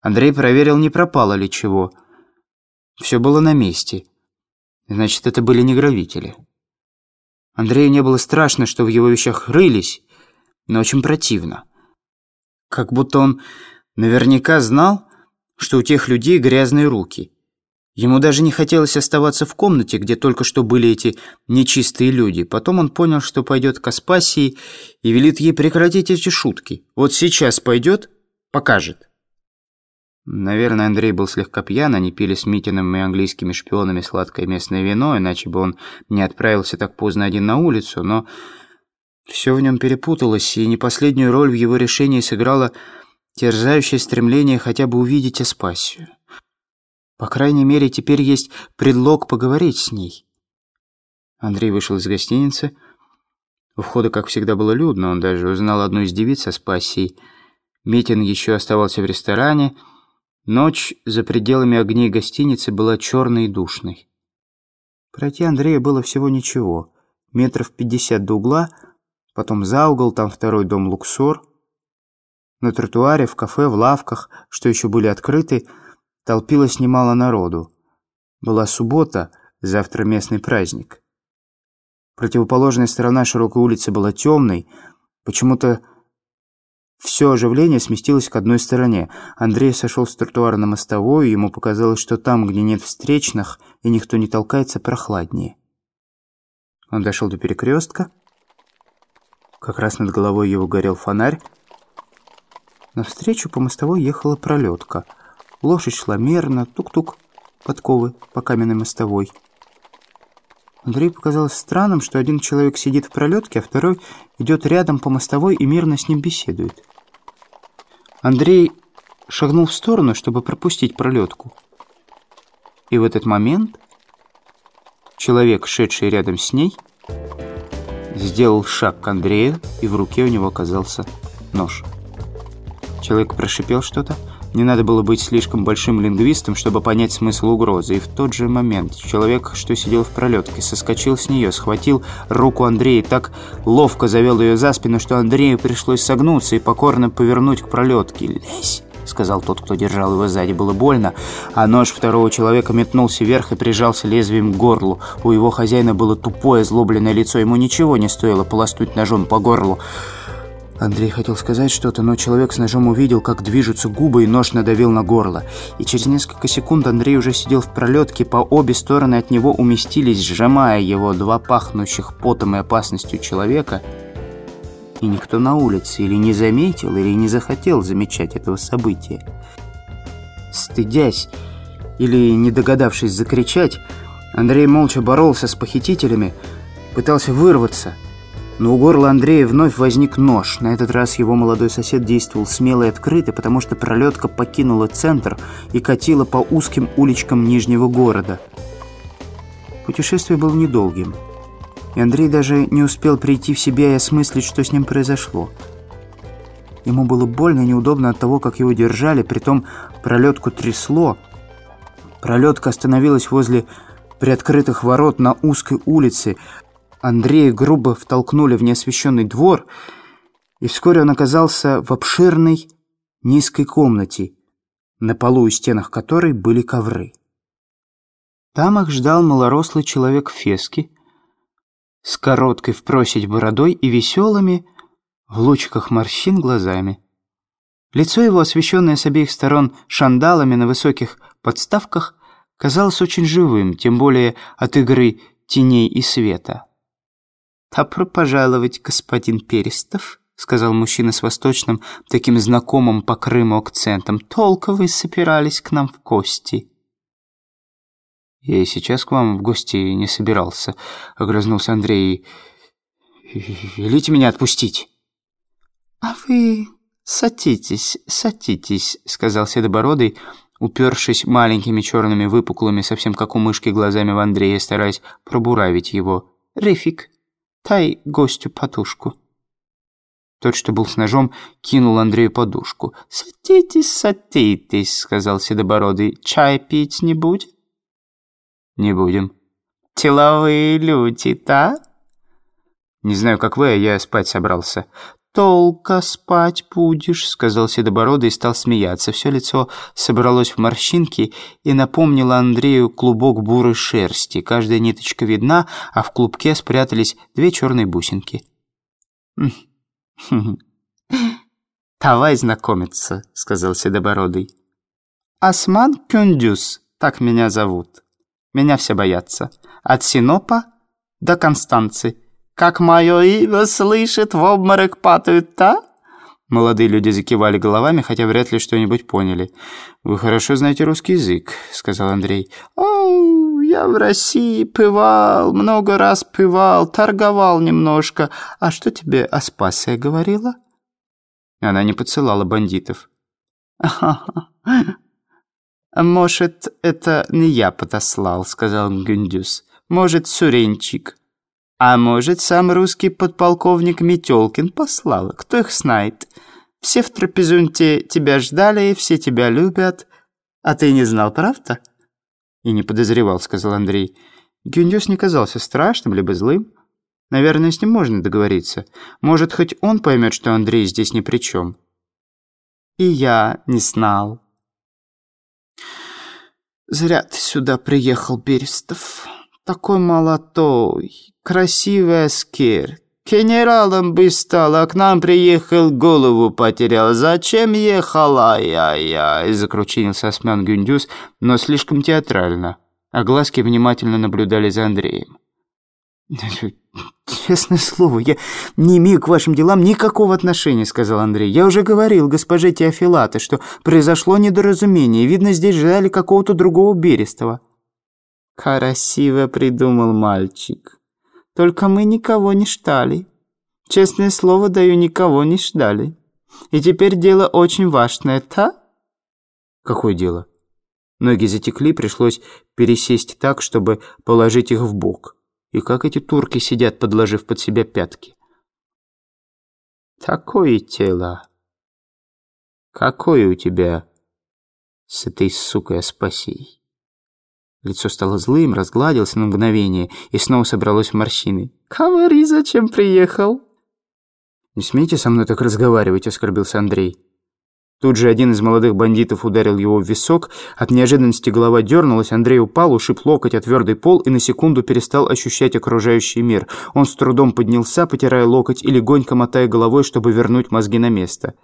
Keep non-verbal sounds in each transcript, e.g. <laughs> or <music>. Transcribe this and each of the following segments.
Андрей проверил, не пропало ли чего. Все было на месте. Значит, это были не грабители. Андрею не было страшно, что в его вещах рылись, но очень противно. Как будто он наверняка знал, что у тех людей грязные руки. Ему даже не хотелось оставаться в комнате, где только что были эти нечистые люди. Потом он понял, что пойдет к Аспасии и велит ей прекратить эти шутки. Вот сейчас пойдет, покажет. Наверное, Андрей был слегка пьян, они пили с Митиным и английскими шпионами сладкое местное вино, иначе бы он не отправился так поздно один на улицу, но все в нем перепуталось, и не последнюю роль в его решении сыграло терзающее стремление хотя бы увидеть Аспасию. По крайней мере, теперь есть предлог поговорить с ней. Андрей вышел из гостиницы. У входа, как всегда, было людно. Он даже узнал одну из девиц со Спасией. Митин еще оставался в ресторане. Ночь за пределами огней гостиницы была черной и душной. Пройти Андрею было всего ничего. Метров пятьдесят до угла, потом за угол, там второй дом «Луксор». На тротуаре, в кафе, в лавках, что еще были открыты, толпилось немало народу. Была суббота, завтра местный праздник. Противоположная сторона широкой улицы была темной. Почему-то все оживление сместилось к одной стороне. Андрей сошел с тротуара на мостовую, ему показалось, что там, где нет встречных и никто не толкается, прохладнее. Он дошел до перекрестка. Как раз над головой его горел фонарь. Навстречу по мостовой ехала пролетка — Лошадь шла мерно, тук-тук, подковы по каменной мостовой. Андрею показалось странным, что один человек сидит в пролетке, а второй идет рядом по мостовой и мирно с ним беседует. Андрей шагнул в сторону, чтобы пропустить пролетку. И в этот момент человек, шедший рядом с ней, сделал шаг к Андрею, и в руке у него оказался нож. Человек прошипел что-то, не надо было быть слишком большим лингвистом, чтобы понять смысл угрозы. И в тот же момент человек, что сидел в пролетке, соскочил с нее, схватил руку Андрея и так ловко завел ее за спину, что Андрею пришлось согнуться и покорно повернуть к пролетке. «Лезь!» — сказал тот, кто держал его сзади. Было больно, а нож второго человека метнулся вверх и прижался лезвием к горлу. У его хозяина было тупое, злобленное лицо. Ему ничего не стоило полоснуть ножом по горлу. Андрей хотел сказать что-то, но человек с ножом увидел, как движутся губы, и нож надавил на горло. И через несколько секунд Андрей уже сидел в пролетке, по обе стороны от него уместились, сжимая его два пахнущих потом и опасностью человека. И никто на улице или не заметил, или не захотел замечать этого события. Стыдясь или не догадавшись закричать, Андрей молча боролся с похитителями, пытался вырваться – но у горла Андрея вновь возник нож. На этот раз его молодой сосед действовал смело и открыто, потому что пролетка покинула центр и катила по узким уличкам Нижнего города. Путешествие было недолгим, и Андрей даже не успел прийти в себя и осмыслить, что с ним произошло. Ему было больно и неудобно от того, как его держали, притом пролетку трясло. Пролетка остановилась возле приоткрытых ворот на узкой улице, Андрея грубо втолкнули в неосвещенный двор, и вскоре он оказался в обширной низкой комнате, на полу и стенах которой были ковры. Там их ждал малорослый человек в феске, с короткой в просить бородой и веселыми, в лучиках морщин, глазами. Лицо его, освещенное с обеих сторон шандалами на высоких подставках, казалось очень живым, тем более от игры теней и света. «Добро пожаловать, господин Перестов», — сказал мужчина с восточным, таким знакомым по Крыму акцентом. «Толко вы собирались к нам в гости». «Я и сейчас к вам в гости не собирался», — огрызнулся Андрей. «Велите меня отпустить». «А вы садитесь, садитесь», — сказал Седобородый, упершись маленькими черными выпуклыми, совсем как у мышки, глазами в Андрея, стараясь пробуравить его. «Рифик, Тай гостю подушку». Тот, что был с ножом, кинул Андрею подушку. «Садитесь, садитесь», — сказал Седобородый. «Чай пить не будем?» «Не будем». «Теловые люди, да?» «Не знаю, как вы, а я спать собрался». толка спать будешь», — сказал Седобородый и стал смеяться. Все лицо собралось в морщинки и напомнило Андрею клубок бурой шерсти. Каждая ниточка видна, а в клубке спрятались две черные бусинки. <laughs> «Давай знакомиться», — сказал Седобородый. «Осман Кюндюс, так меня зовут. Меня все боятся. От Синопа до Констанции. Как мое имя слышит, в обморок падают, да?» Молодые люди закивали головами, хотя вряд ли что-нибудь поняли. «Вы хорошо знаете русский язык», — сказал Андрей. «О, я в России пывал, много раз пывал, торговал немножко. А что тебе Аспасия говорила?» Она не поцелала бандитов. «Может, это не я подослал», — сказал Гюндюс. «Может, Суренчик». А может, сам русский подполковник Метелкин послал, кто их знает. Все в трапезунте тебя ждали, все тебя любят. А ты не знал, правда? И не подозревал, сказал Андрей. Гюндюс не казался страшным либо злым. Наверное, с ним можно договориться. Может, хоть он поймет, что Андрей здесь ни при чем. И я не знал. Зря ты сюда приехал, Берестов. Такой молодой, красивый аскер. Генералом бы стал, а к нам приехал, голову потерял. Зачем ехал, ай-яй-яй, закручинился Осман Гюндюс, но слишком театрально, а глазки внимательно наблюдали за Андреем. <laughs> «Честное слово, я не имею к вашим делам никакого отношения», — сказал Андрей. «Я уже говорил госпоже Теофилате, что произошло недоразумение. Видно, здесь ждали какого-то другого Берестова». «Красиво придумал мальчик. Только мы никого не ждали. Честное слово даю, никого не ждали. И теперь дело очень важное, та?» «Какое дело?» Ноги затекли, пришлось пересесть так, чтобы положить их в бок. И как эти турки сидят, подложив под себя пятки? «Такое тело. Какое у тебя с этой сукой Аспасией?» Лицо стало злым, разгладилось на мгновение и снова собралось в морщины. «Говори, зачем приехал?» «Не смейте со мной так разговаривать», — оскорбился Андрей. Тут же один из молодых бандитов ударил его в висок. От неожиданности голова дернулась, Андрей упал, ушиб локоть о твердый пол и на секунду перестал ощущать окружающий мир. Он с трудом поднялся, потирая локоть и легонько мотая головой, чтобы вернуть мозги на место.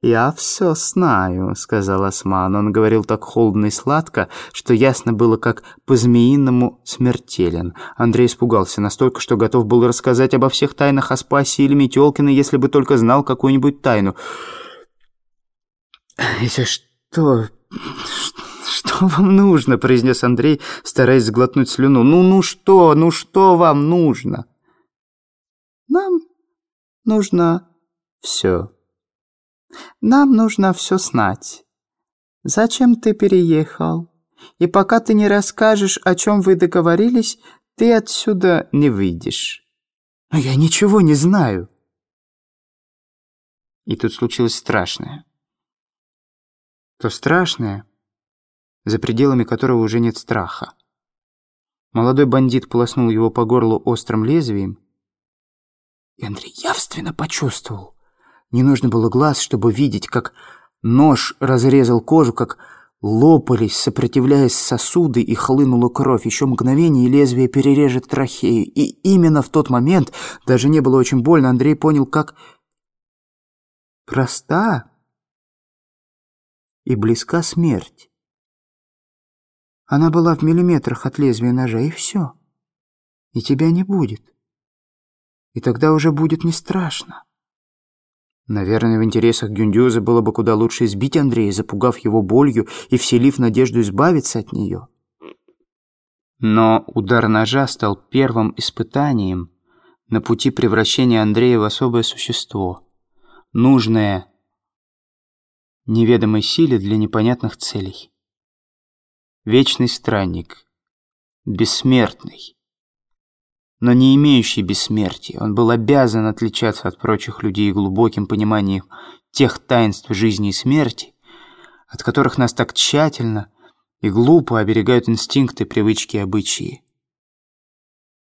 «Я все знаю», — сказал Осман. Он говорил так холодно и сладко, что ясно было, как по-змеиному смертелен. Андрей испугался настолько, что готов был рассказать обо всех тайнах Аспаси или Метелкина, если бы только знал какую-нибудь тайну. «Это что... что вам нужно?» — произнес Андрей, стараясь сглотнуть слюну. «Ну, ну что, ну что вам нужно?» «Нам нужно все». Нам нужно все знать. Зачем ты переехал? И пока ты не расскажешь, о чем вы договорились, ты отсюда не выйдешь. Но я ничего не знаю. И тут случилось страшное. То страшное, за пределами которого уже нет страха. Молодой бандит полоснул его по горлу острым лезвием, и Андрей явственно почувствовал, не нужно было глаз, чтобы видеть, как нож разрезал кожу, как лопались, сопротивляясь сосуды, и хлынула кровь. Еще мгновение, и лезвие перережет трахею. И именно в тот момент, даже не было очень больно, Андрей понял, как проста и близка смерть. Она была в миллиметрах от лезвия ножа, и все. И тебя не будет. И тогда уже будет не страшно. Наверное, в интересах Гюндюза было бы куда лучше избить Андрея, запугав его болью и вселив надежду избавиться от нее. Но удар ножа стал первым испытанием на пути превращения Андрея в особое существо, нужное неведомой силе для непонятных целей. Вечный странник, бессмертный, но не имеющий бессмертия. Он был обязан отличаться от прочих людей глубоким пониманием тех таинств жизни и смерти, от которых нас так тщательно и глупо оберегают инстинкты, привычки и обычаи.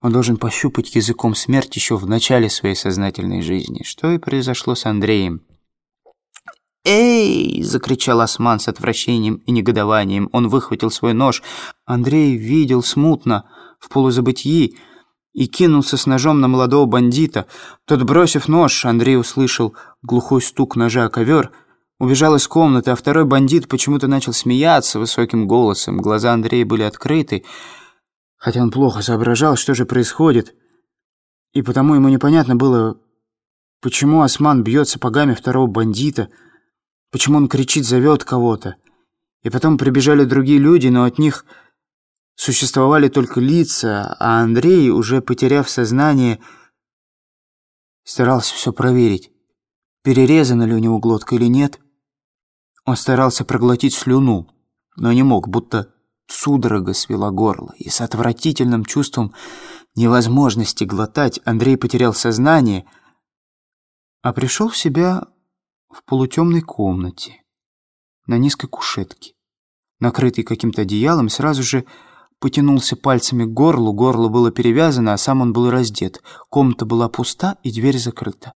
Он должен пощупать языком смерть еще в начале своей сознательной жизни. Что и произошло с Андреем. «Эй!» — закричал Осман с отвращением и негодованием. Он выхватил свой нож. Андрей видел смутно, в полузабытии, и кинулся с ножом на молодого бандита. Тот, бросив нож, Андрей услышал глухой стук ножа о ковер, убежал из комнаты, а второй бандит почему-то начал смеяться высоким голосом. Глаза Андрея были открыты, хотя он плохо соображал, что же происходит. И потому ему непонятно было, почему Осман бьет сапогами второго бандита — Почему он кричит, зовет кого-то? И потом прибежали другие люди, но от них существовали только лица, а Андрей, уже потеряв сознание, старался все проверить, перерезана ли у него глотка или нет. Он старался проглотить слюну, но не мог, будто судорога свела горло, и с отвратительным чувством невозможности глотать Андрей потерял сознание, а пришел в себя в полутемной комнате, на низкой кушетке, накрытый каким-то одеялом, сразу же потянулся пальцами к горлу, горло было перевязано, а сам он был раздет. Комната была пуста и дверь закрыта.